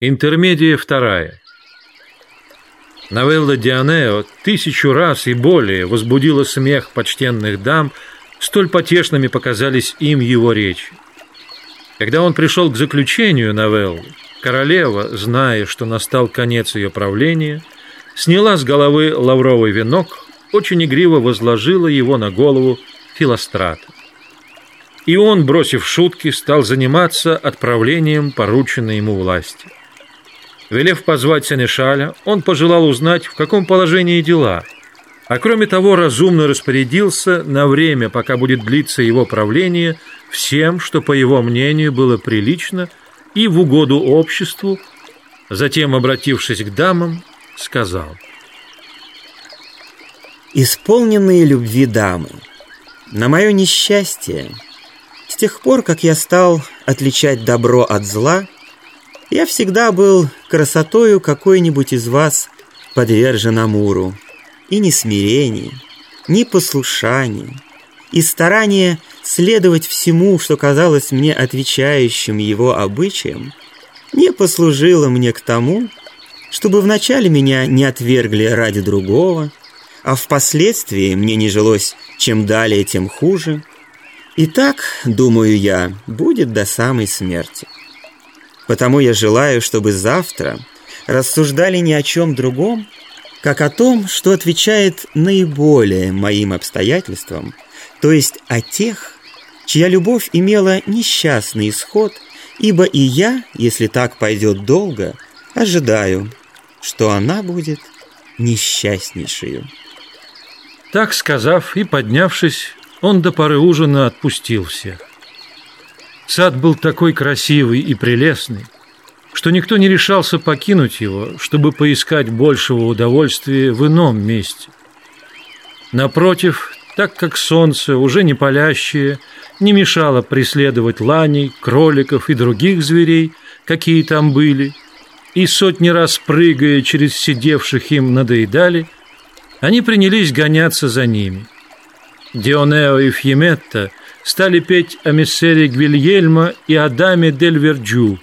Интермедия вторая. Новелла Дионео тысячу раз и более возбудила смех почтенных дам, столь потешными показались им его речи. Когда он пришел к заключению новеллы, королева, зная, что настал конец ее правления, сняла с головы лавровый венок, очень игриво возложила его на голову Филострата. И он, бросив шутки, стал заниматься отправлением порученной ему власти. Велев позвать Сенешаля, он пожелал узнать, в каком положении дела, а кроме того разумно распорядился на время, пока будет длиться его правление, всем, что, по его мнению, было прилично и в угоду обществу, затем, обратившись к дамам, сказал. «Исполненные любви дамы, на мое несчастье, с тех пор, как я стал отличать добро от зла, я всегда был красотою какой-нибудь из вас подвержен Амуру. И ни смирение, ни послушание, и старание следовать всему, что казалось мне отвечающим его обычаям, не послужило мне к тому, чтобы вначале меня не отвергли ради другого, а впоследствии мне не жилось чем далее, тем хуже. И так, думаю я, будет до самой смерти. Потому я желаю, чтобы завтра рассуждали ни о чем другом, как о том, что отвечает наиболее моим обстоятельствам, то есть о тех, чья любовь имела несчастный исход, ибо и я, если так пойдет долго, ожидаю, что она будет несчастнейшую. Так сказав и поднявшись, он до поры ужина отпустил всех. Сад был такой красивый и прелестный, что никто не решался покинуть его, чтобы поискать большего удовольствия в ином месте. Напротив, так как солнце, уже не палящее, не мешало преследовать ланей, кроликов и других зверей, какие там были, и сотни раз прыгая через сидевших им надоедали, они принялись гоняться за ними. Дионео и Фьеметта – стали петь о мессере Гвильельма и Адаме дель Верджу.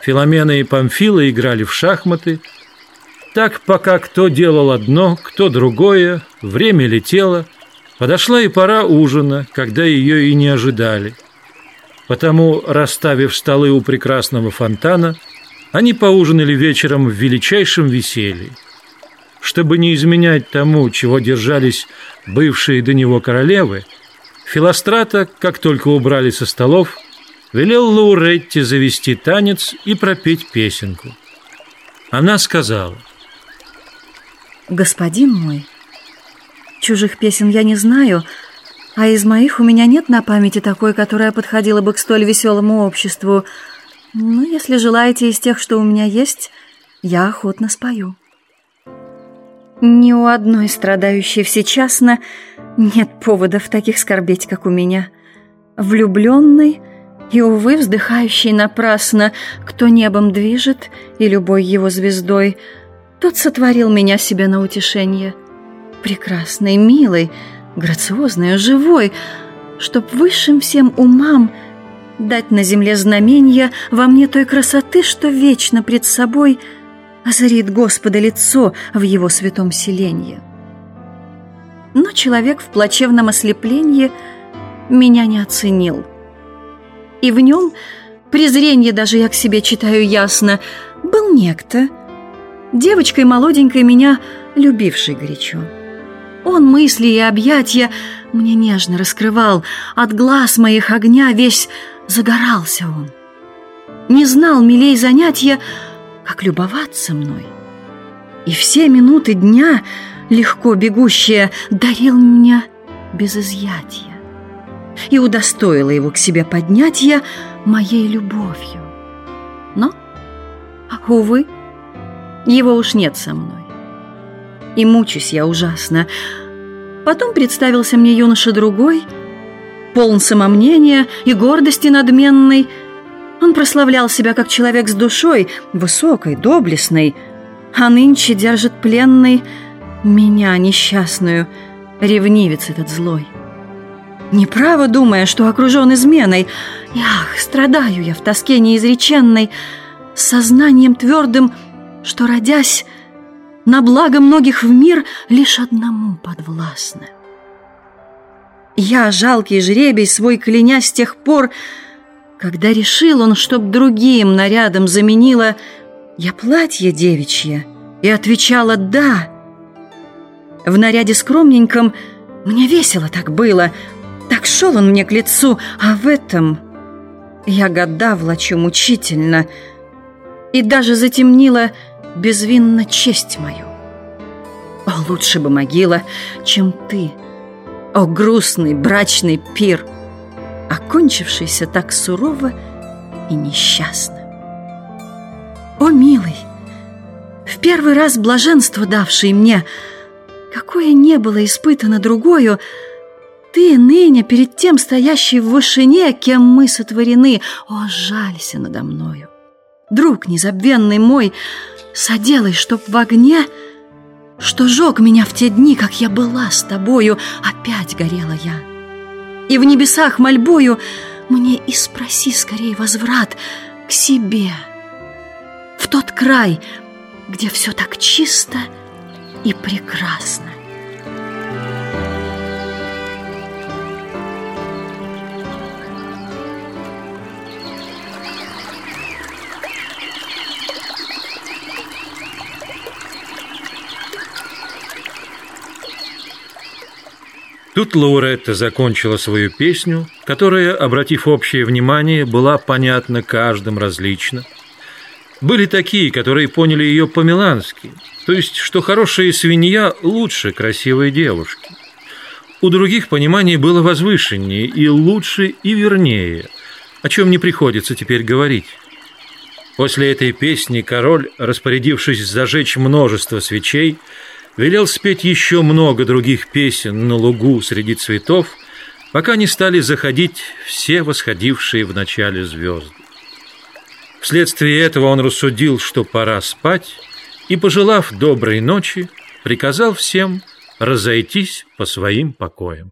Филомена и Памфила играли в шахматы. Так, пока кто делал одно, кто другое, время летело, подошла и пора ужина, когда ее и не ожидали. Потому, расставив столы у прекрасного фонтана, они поужинали вечером в величайшем веселье. Чтобы не изменять тому, чего держались бывшие до него королевы, Филострата, как только убрали со столов, велел Лауретти завести танец и пропеть песенку. Она сказала. «Господин мой, чужих песен я не знаю, а из моих у меня нет на памяти такой, которая подходила бы к столь веселому обществу. Но если желаете из тех, что у меня есть, я охотно спою». Ни у одной страдающей всечасно нет поводов таких скорбеть, как у меня. Влюбленный и, увы, вздыхающий напрасно, кто небом движет и любой его звездой, тот сотворил меня себе на утешение. Прекрасный, милый, грациозный, живой, чтоб высшим всем умам дать на земле знамения во мне той красоты, что вечно пред собой озарит Господа лицо в его святом селении но человек в плачевном ослеплении меня не оценил. И в нем, презрение даже я к себе читаю ясно, был некто, девочкой молоденькой меня, любивший горячо. Он мысли и объятия мне нежно раскрывал, от глаз моих огня весь загорался он. Не знал милей занятия, как любоваться мной. И все минуты дня — легко бегущая, дарил меня без изъятия и удостоила его к себе поднятия моей любовью. Но, увы, его уж нет со мной. И мучусь я ужасно. Потом представился мне юноша другой, полн самомнения и гордости надменной. Он прославлял себя как человек с душой, высокой, доблестной, а нынче держит пленной меня, несчастную, ревнивец этот злой. Неправо думая, что окружен изменой. Ах, страдаю я в тоске неизреченной. сознанием твердым, что, родясь, на благо многих в мир лишь одному подвластна. Я, жалкий жребий, свой кляня с тех пор, когда решил он, чтоб другим нарядом заменила я платье девичье, и отвечала «да». В наряде скромненьком мне весело так было, так шел он мне к лицу, а в этом я года влачу мучительно и даже затемнила безвинно честь мою. О, лучше бы могила, чем ты, о, грустный брачный пир, окончившийся так сурово и несчастно. О, милый, в первый раз блаженство давший мне, какое не было испытано другою, ты ныне перед тем стоящий в вышине, кем мы сотворены, о, жалься надо мною. Друг незабвенный мой, соделай, чтоб в огне, что жег меня в те дни, как я была с тобою, опять горела я. И в небесах мольбою мне и спроси скорее возврат к себе, в тот край, где все так чисто и прекрасно. Тут Лауретта закончила свою песню, которая, обратив общее внимание, была понятна каждым различно. Были такие, которые поняли ее по-милански, то есть, что хорошая свинья лучше красивой девушки. У других понимание было возвышеннее и лучше и вернее, о чем не приходится теперь говорить. После этой песни король, распорядившись зажечь множество свечей, велел спеть еще много других песен на лугу среди цветов, пока не стали заходить все восходившие в начале звезды. Вследствие этого он рассудил, что пора спать, и, пожелав доброй ночи, приказал всем разойтись по своим покоям.